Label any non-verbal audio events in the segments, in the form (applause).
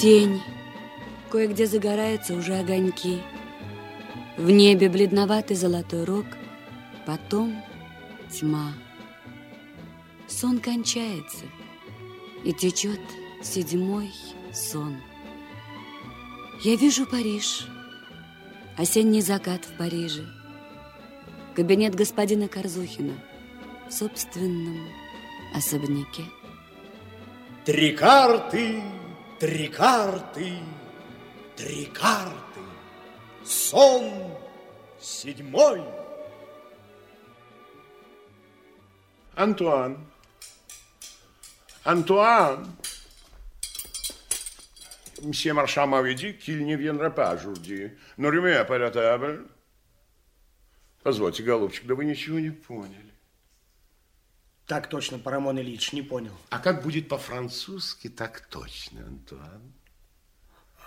Тень. Кое-где загораются уже огоньки. В небе бледноватый золотой рог, потом тьма. Сон кончается, и течет седьмой сон. Я вижу Париж, осенний закат в Париже, кабинет господина Корзухина в собственном особняке. Три карты, три карты, три карты. Сон седьмой. Антуан. Антуан. Мсье Маршал m'avait qu'il ne viendra pas aujourd'hui. Но remet pas la. Позвольте, голубчик, да вы ничего не поняли. Так точно, Парамон Ильич, не понял. А как будет по-французски, так точно, Антуан?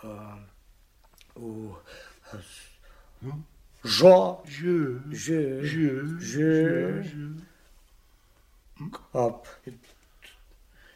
А, у, ну? Жо. Je. Je. Кап.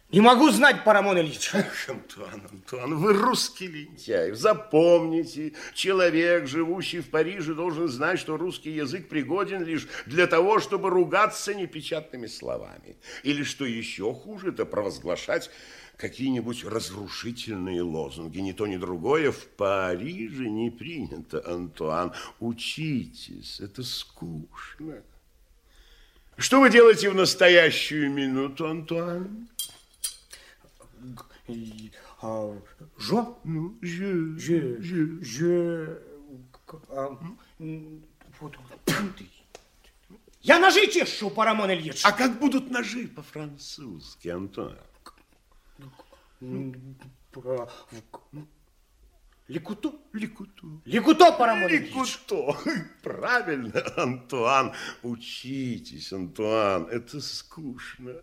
Не могу знать, Парамон Ильич. Ах, Антуан, Антуан, вы русский лентяй. Запомните, человек, живущий в Париже, должен знать, что русский язык пригоден лишь для того, чтобы ругаться непечатными словами. Или, что еще хуже, это провозглашать какие-нибудь разрушительные лозунги. Ни то, ни другое в Париже не принято, Антуан. Учитесь, это скучно. Что вы делаете в настоящую минуту, Антуан? Жо? Ну, je, Je. je. Je. Я ножи чешу, Парамон Ильич. А как будут ножи по-французски, Антуан? Ликуто? Ликуту. Ликуто, Парамон. Ликуто. (laughs) Правильно, Антуан. Учитесь, Антуан. Это скучно.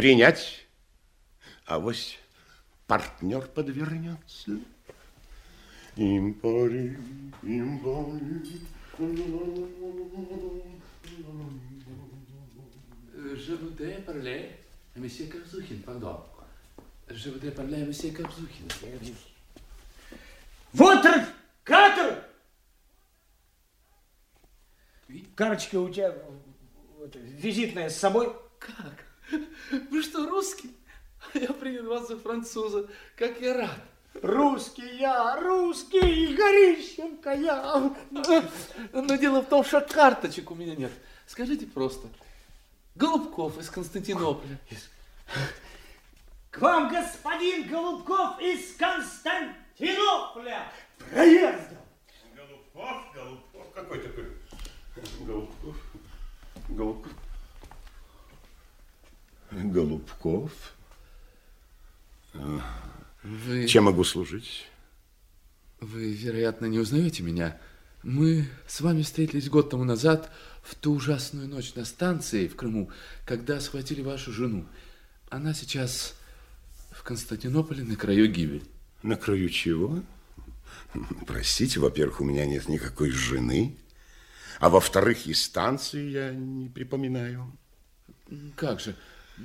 Принять. А вось партнер подвернется. Импори, импори. Je voudrais parler à Monsieur Korзухин, pardon. Je voudrais parler à Monsieur Korзухин. Вот катер! Карточка у тебя вот, визитная с собой? Как? Вы что, русский? Я принял вас за француза. Как я рад. Русский я, русский, Горищенко я. Но дело в том, что карточек у меня нет. Скажите просто. Голубков из Константинополя. К вам господин Голубков из Константинополя проездом. Голубков, Голубков, какой такой? Голубков, Голубков. Голубков. Вы, Чем могу служить? вы, вероятно, не узнаете меня. Мы с вами встретились год тому назад в ту ужасную ночь на станции в Крыму, когда схватили вашу жену. Она сейчас в Константинополе на краю гибели. На краю чего? Простите, во-первых, у меня нет никакой жены. А во-вторых, и станции я не припоминаю. Как же,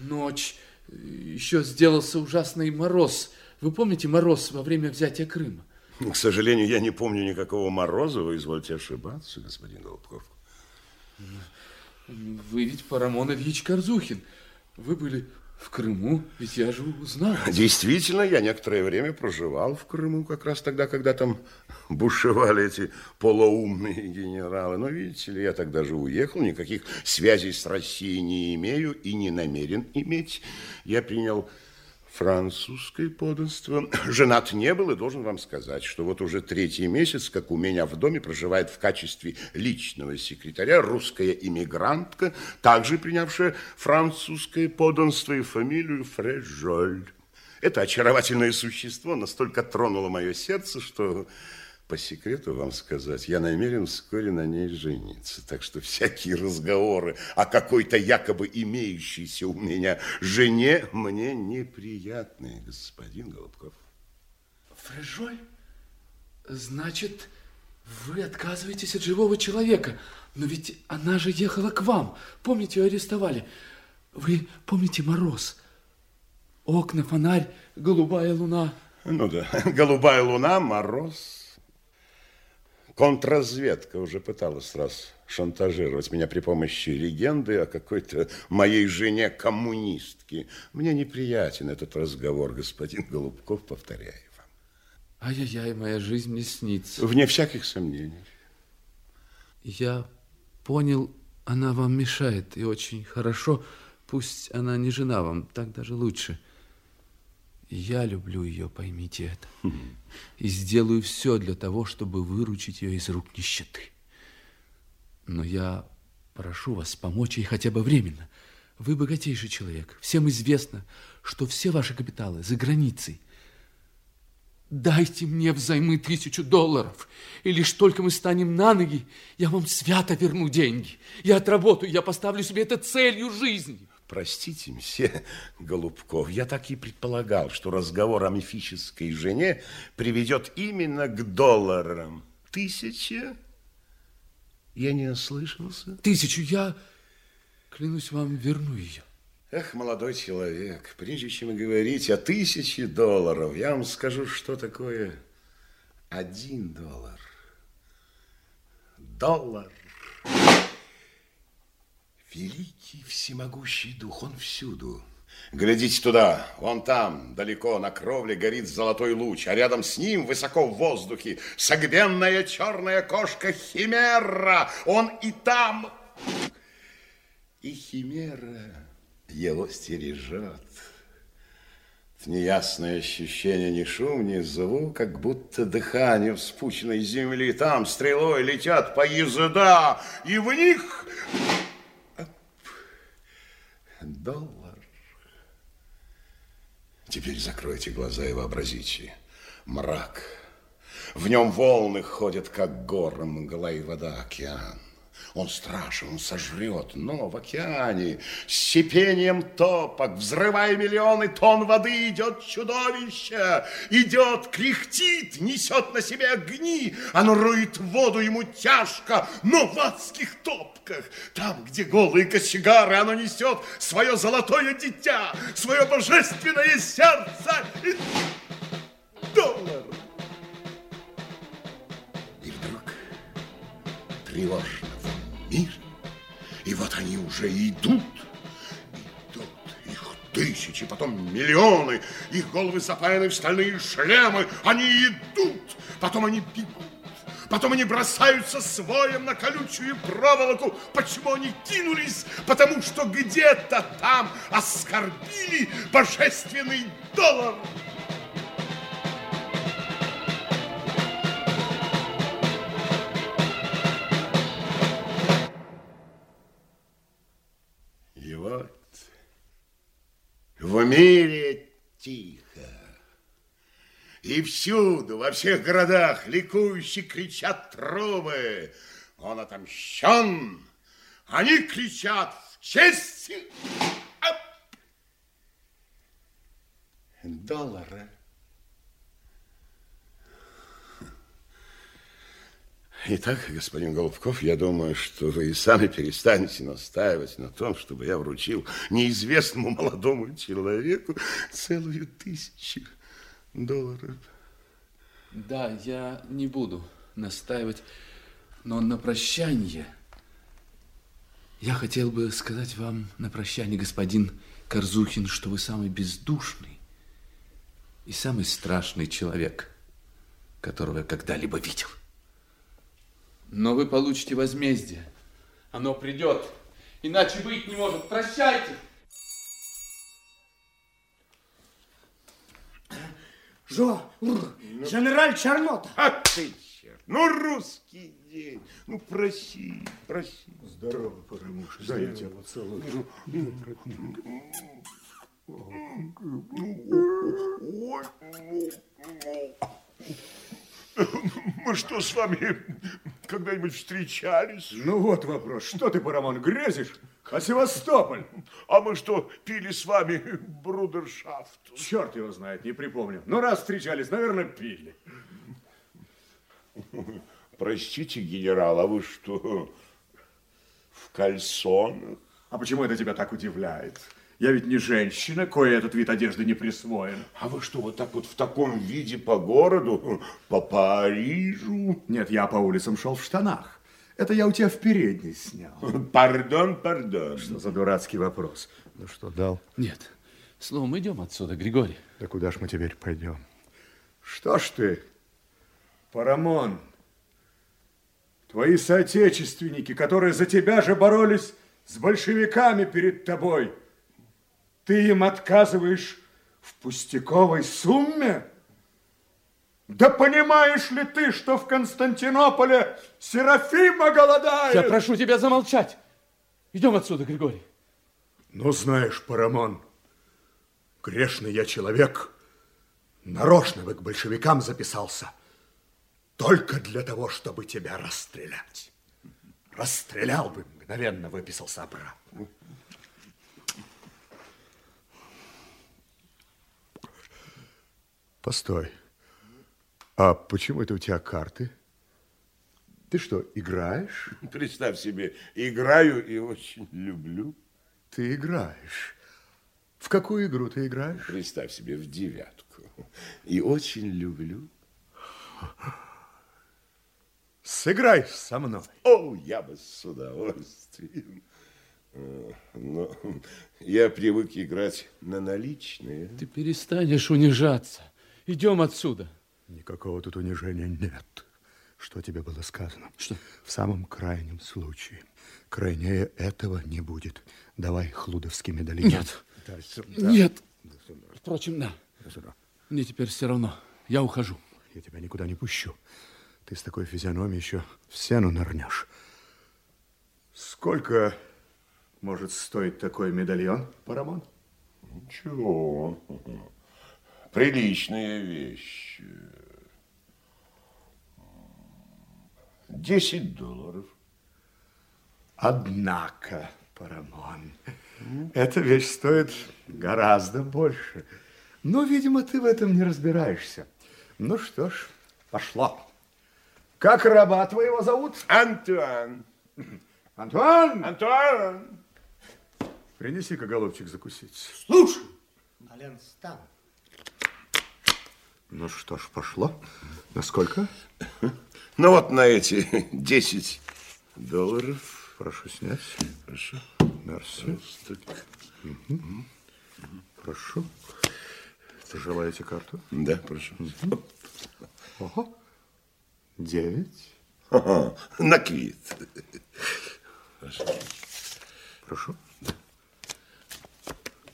ночь, еще сделался ужасный мороз. Вы помните мороз во время взятия Крыма? К сожалению, я не помню никакого мороза. Вы извольте ошибаться, господин Голубков. Вы ведь Парамон Ильич Корзухин. Вы были в Крыму, ведь я же узнал. Действительно, я некоторое время проживал в Крыму, как раз тогда, когда там бушевали эти полоумные генералы. Но, видите ли, я тогда же уехал, никаких связей с Россией не имею и не намерен иметь. Я принял французское подданство. (clears throat) Женат не был и должен вам сказать, что вот уже третий месяц, как у меня в доме проживает в качестве личного секретаря русская иммигрантка, также принявшая французское подданство и фамилию Фрежоль. Это очаровательное существо настолько тронуло мое сердце, что, по секрету вам сказать, я намерен вскоре на ней жениться. Так что всякие разговоры о какой-то якобы имеющейся у меня жене мне неприятны, господин Голубков. Фрежоль? Значит, Вы отказываетесь от живого человека, но ведь она же ехала к вам. Помните, ее арестовали. Вы помните мороз? Окна, фонарь, голубая луна. Ну да, (laughs) голубая луна, мороз. Контрразведка уже пыталась раз шантажировать меня при помощи легенды о какой-то моей жене-коммунистке. Мне неприятен этот разговор, господин Голубков, повторяю вам. Ай-яй-яй, моя жизнь не снится. Вне всяких сомнений. Я понял, она вам мешает, и очень хорошо. Пусть она не жена вам, так даже лучше. Я люблю ее, поймите это. И сделаю все для того, чтобы выручить ее из рук нищеты. Но я прошу вас помочь ей хотя бы временно. Вы богатейший человек. Всем известно, что все ваши капиталы за границей. Дайте мне взаймы тысячу долларов, и лишь только мы станем на ноги, я вам свято верну деньги. Я отработаю, я поставлю себе это целью жизни. Простите, мсье Голубков, я так и предполагал, что разговор о мифической жене приведет именно к долларам. Тысяча? Я не ослышался? Тысячу я, клянусь вам, верну ее. Эх, молодой человек, прежде чем говорить о тысяче долларов, я вам скажу, что такое один доллар. Доллар. Великий всемогущий дух, он всюду. Глядите туда, вон там, далеко на кровле горит золотой луч, а рядом с ним, высоко в воздухе, согбенная черная кошка Химера. Он и там. И Химера его стережет. Неясное ощущение, ни шум, ни звук, как будто дыхание вспученной земли. Там стрелой летят поезда, и в них доллар. Теперь закройте глаза и вообразите. Мрак. В нем волны ходят, как горы, мгла и вода, океан. Он страшен, он сожрет, но в океане с сипением топок, взрывая миллионы тонн воды, идет чудовище, идет, кряхтит, несет на себе огни, оно роет воду ему тяжко, но в адских топках, там, где голые кочегары, оно несет свое золотое дитя, свое божественное сердце и доллар. И вдруг тревожно мир. И вот они уже идут, идут, их тысячи, потом миллионы, их головы запаяны в стальные шлемы, они идут, потом они бегут. Потом они бросаются своем на колючую проволоку. Почему они кинулись? Потому что где-то там оскорбили божественный доллар. Мире тихо. И всюду, во всех городах, ликующе кричат трубы. Он отомщен. Они кричат в честь доллара. Итак, господин Голубков, я думаю, что вы и сами перестанете настаивать на том, чтобы я вручил неизвестному молодому человеку целую тысячу долларов. Да, я не буду настаивать, но на прощание я хотел бы сказать вам на прощание, господин Корзухин, что вы самый бездушный и самый страшный человек, которого я когда-либо видел. Но вы получите возмездие. Оно придет. Иначе быть не может. Прощайте. Жо, генераль Чернота. А ты черт. Ну, русский день. Ну, проси, проси. Здорово, Парамуша. Дай я тебя поцелую. Мы что с вами когда-нибудь встречались? Ну вот вопрос. Что ты, Парамон, грезишь? А Севастополь? А мы что, пили с вами брудершафт? Черт его знает, не припомню. Но раз встречались, наверное, пили. Простите, генерал, а вы что, в кальсонах? А почему это тебя так удивляет? Я ведь не женщина, кое этот вид одежды не присвоен. А вы что, вот так вот в таком виде по городу, по Парижу? Нет, я по улицам шел в штанах. Это я у тебя в передней снял. Пардон, пардон. Что за дурацкий вопрос? Ну что, дал? Нет. Словом, идем отсюда, Григорий. Да куда ж мы теперь пойдем? Что ж ты, Парамон, твои соотечественники, которые за тебя же боролись с большевиками перед тобой, ты им отказываешь в пустяковой сумме? Да понимаешь ли ты, что в Константинополе Серафима голодает? Я прошу тебя замолчать. Идем отсюда, Григорий. Ну, знаешь, Парамон, грешный я человек, нарочно бы к большевикам записался, только для того, чтобы тебя расстрелять. Расстрелял бы, мгновенно выписался обратно. Постой. А почему это у тебя карты? Ты что, играешь? (laughs) Представь себе, играю и очень люблю. Ты играешь. В какую игру ты играешь? Представь себе, в девятку. И очень люблю. Сыграй со мной. О, я бы с удовольствием. Э, Но я привык играть на наличные. Ты перестанешь унижаться. Идем отсюда. Никакого тут унижения нет. Что тебе было сказано? Что? В самом крайнем случае. Крайнее этого не будет. Давай хлудовский медальон. Нет. Дай сюда. Нет. Впрочем, да. Сюда. Мне теперь все равно. Я ухожу. Я тебя никуда не пущу. Ты с такой физиономией еще в сену нырнешь. Сколько может стоить такой медальон, Парамон? Ничего. Приличная вещь. Десять долларов. Однако, Парамон, эта вещь стоит гораздо больше. Но, видимо, ты в этом не разбираешься. Ну что ж, пошло. Как раба твоего зовут? Антуан. Антуан! Антуан! Принеси-ка, голубчик, закусить. Слушай, Ален, стан. Ну что ж, пошло. Насколько? Ну вот на эти (laughs) 10 долларов. Прошу снять. Хорошо. Мерси. Так. Прошу. Желаете карту? Да, прошу. Ого. Девять. Ага, На квит. Прошу.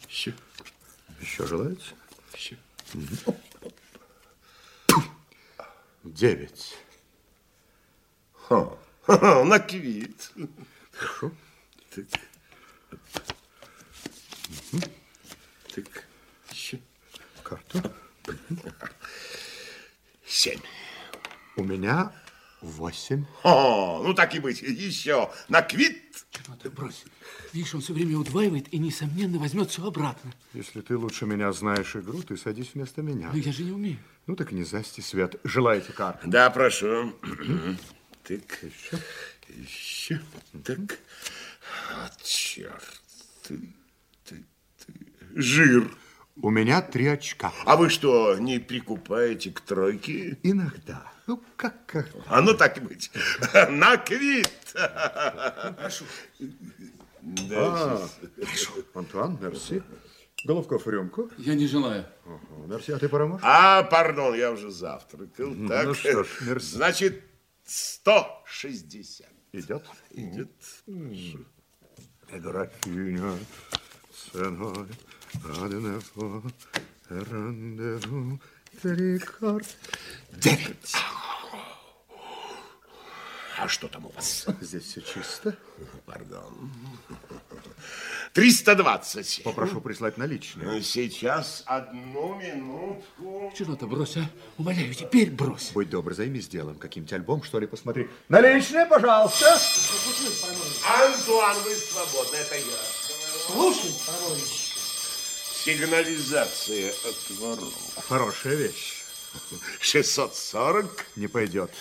Еще. Еще желаете? Еще. Девять. Ха. Ха, (laughs) На квит. Хорошо. Так. Так. Еще. Карту. Семь. У меня восемь. О, ну так и быть. Еще. На квит. Ну ты брось. Видишь, он все время удваивает и, несомненно, возьмет все обратно. Если ты лучше меня знаешь игру, ты садись вместо меня. Но я же не умею. Ну так не засти свет. Желаете карту? Да, прошу. (clears throat) Так. Еще. Еще. Так. Вот черт. Ты, ты, ты. Жир. У меня три очка. А вы что, не прикупаете к тройке? Иногда. Ну, как как? А ну так и быть. На квит. Прошу. Да, Антуан, мерси. Головков рюмку. Я не желаю. Ага, Мерси, а ты поможешь? А, пардон, я уже завтракал. Так, ну что ж, мерси. значит, 160. Идет? Идет. Графиня ценой одного рандеву три карты. Девять. А что там у вас? Здесь все чисто. Пардон. 320. Попрошу прислать наличные. Сейчас одну минутку. Чего-то брось, а? Умоляю, теперь брось. Будь добр, займись делом. Каким-то альбом, что ли, посмотри. Наличные, пожалуйста. Антуан, вы свободны, это я. Слушай, Парамонович, Сигнализация от воров. Хорошая вещь. 640. Не пойдет.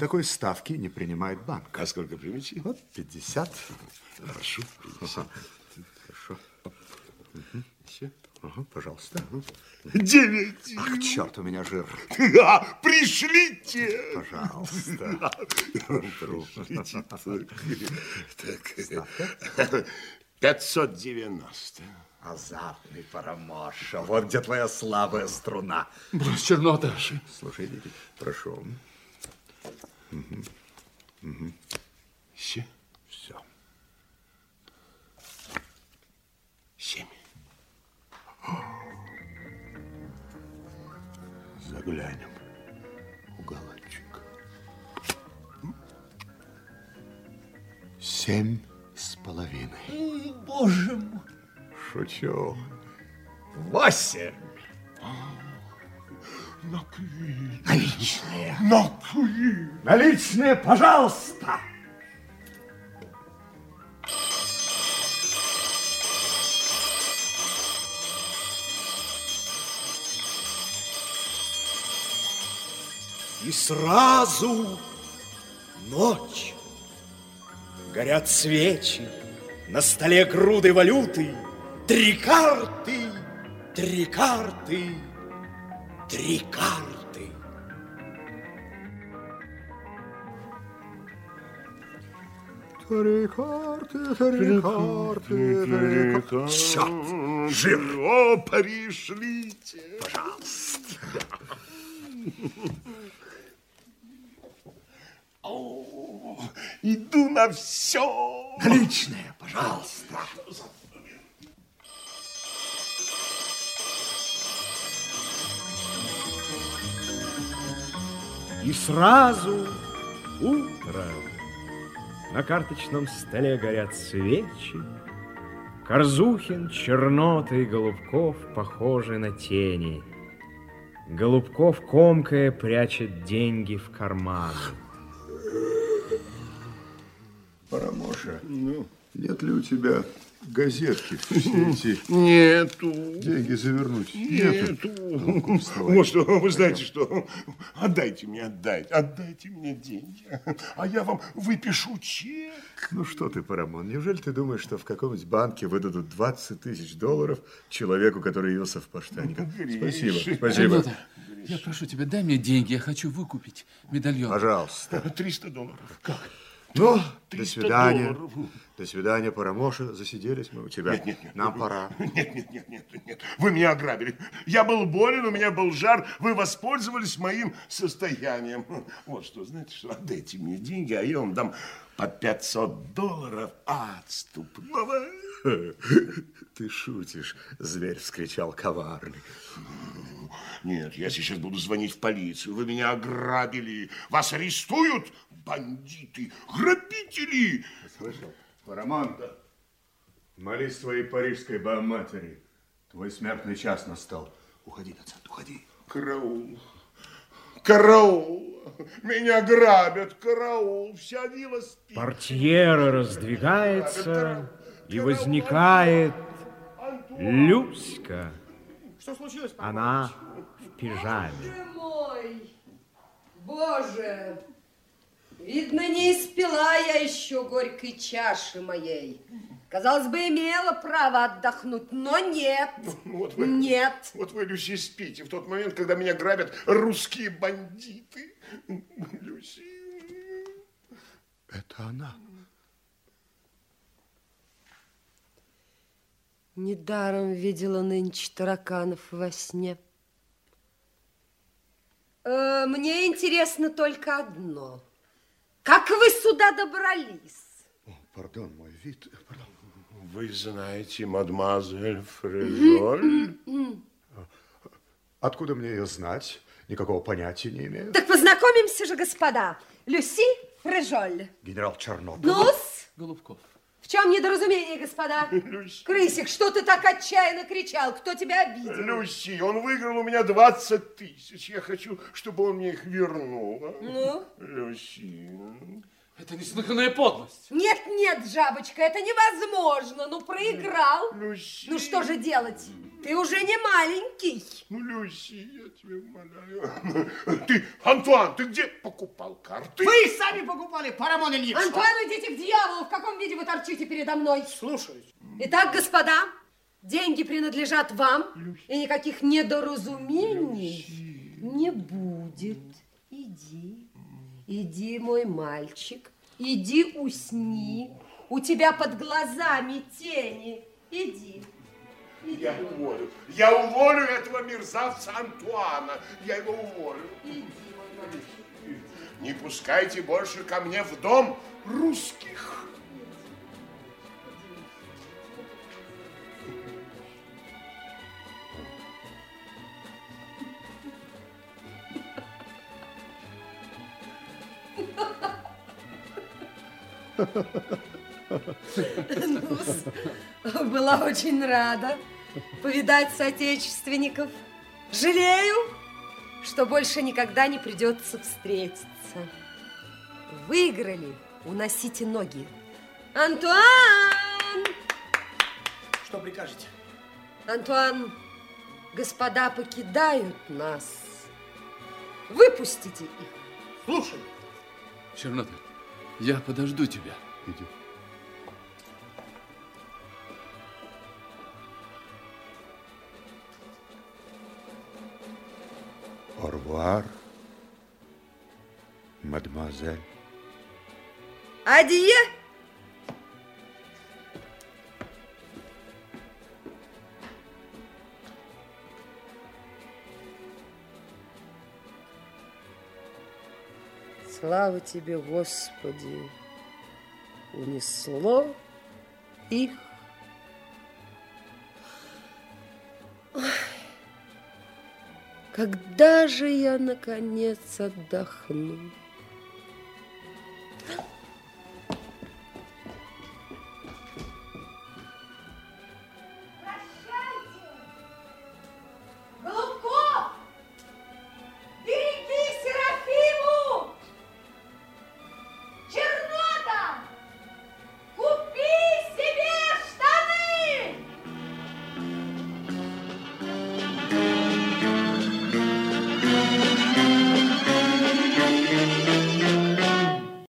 Такой ставки не принимает банк. А сколько примете? Вот 50. Прошу. Ага. Хорошо. Все. Ага, пожалуйста. Девять. Ах, черт, у меня жир. А, пришлите. Пожалуйста. Пришлите. Так. 590. Азартный Парамоша. Вот где твоя слабая струна. Брось чернота. Слушай, Дикий, прошу. Все. Все. Семь. Заглянем. Уголочек. Семь Шучу. Восемь. Наличные. Наличные. Наличные, пожалуйста. И сразу ночь. Горят свечи, на столе груды валюты. Три карты, три карты, три карты. Три карты, три карты, три карты. Черт. Жир. О, пришлите. Пожалуйста. О, иду на все. Наличные, пожалуйста. И сразу утро. На карточном столе горят свечи. Корзухин, Чернота и Голубков похожи на тени. Голубков, комкая, прячет деньги в карман. Парамоша, нет ли у тебя газетки все эти Нету. деньги завернуть? Нету. Ну, вставай. Вот что, вы знаете что? Отдайте мне, отдайте, отдайте мне деньги. А я вам выпишу чек. Ну что ты, Парамон, неужели ты думаешь, что в каком-нибудь банке выдадут 20 тысяч долларов человеку, который явился в поштаниках? Спасибо, спасибо. Чернота, я прошу тебя, дай мне деньги, я хочу выкупить медальон. Пожалуйста. 300 долларов. Как? Ну, до 300 свидания. долларов. До свидания, Парамоша. Засиделись мы у тебя. Нет, нет, нет. Нам пора. Нет, нет, нет, нет, нет. Вы меня ограбили. Я был болен, у меня был жар. Вы воспользовались моим состоянием. Вот что, знаете что, отдайте мне деньги, а я вам дам по 500 долларов отступного. Ты шутишь, зверь вскричал коварный. Нет, я сейчас буду звонить в полицию. Вы меня ограбили. Вас арестуют, бандиты, грабители. Слышал? Парамон, молись своей парижской богоматери. Твой смертный час настал. Уходи, доцент, уходи. Караул. Караул. Меня грабят. Караул. Вся вилла спит. Портьера раздвигается, и возникает Люська. Что случилось? Она в пижаме. Боже мой! Боже! Видно, не испила я еще горькой чаши моей. Казалось бы, имела право отдохнуть, но нет. Вот вы, Нет. вот вы, Люси, спите в тот момент, когда меня грабят русские бандиты. Люси. Это она. Недаром видела нынче тараканов во сне. Э, Мне интересно только одно. Как вы сюда добрались? О, пардон, мой вид. Пардон. Вы знаете мадемуазель Фризоль? Откуда мне ее знать? Никакого понятия не имею. Так познакомимся же, господа. Люси Фрежоль. Генерал Чернов. Ну-с, Голубков. В чем недоразумение, господа? (laughs) Крысик, что ты так отчаянно кричал? Кто тебя обидел? Люси, он выиграл у меня 20 тысяч. Я хочу, чтобы он мне их вернул. а? Ну? Люси. Это неслыханная подлость. Нет, нет, жабочка, это невозможно. Ну, проиграл. Люси. Ну, что же делать? Ты уже не маленький. Ну, Люси, я тебя умоляю. Ты, Антуан, ты где покупал карты? Вы сами покупали, Парамон Ильич. Антуан, идите к дьяволу. В каком виде вы торчите передо мной? Слушаюсь. Итак, господа, деньги принадлежат вам, и никаких недоразумений не будет. Иди, иди, мой мальчик, иди усни. У тебя под глазами тени. Иди. Я уволю. Я уволю этого мерзавца Антуана. Я его уволю. Иди, мой мальчик. Не пускайте больше ко мне в дом русских. Ну-с, Была очень рада повидать соотечественников. Жалею, что больше никогда не придется встретиться. Выиграли, уносите ноги. Антуан! Что прикажете? Антуан, господа покидают нас. Выпустите их. Слушай. Чернота, я подожду тебя. Иди. Орвуар, мадемуазель. Адье! Слава тебе, Господи! Унесло их. Ой, Когда же я, наконец, отдохну?